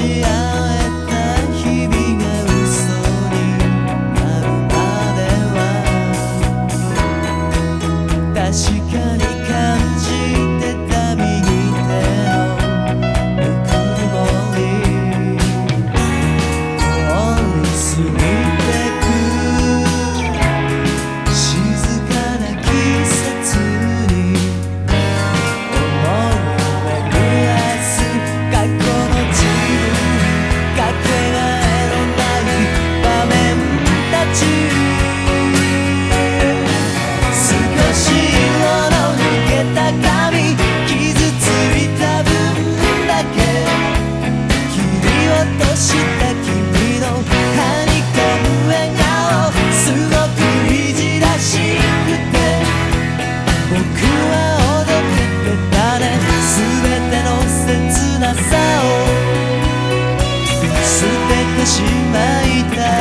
ししまいたい。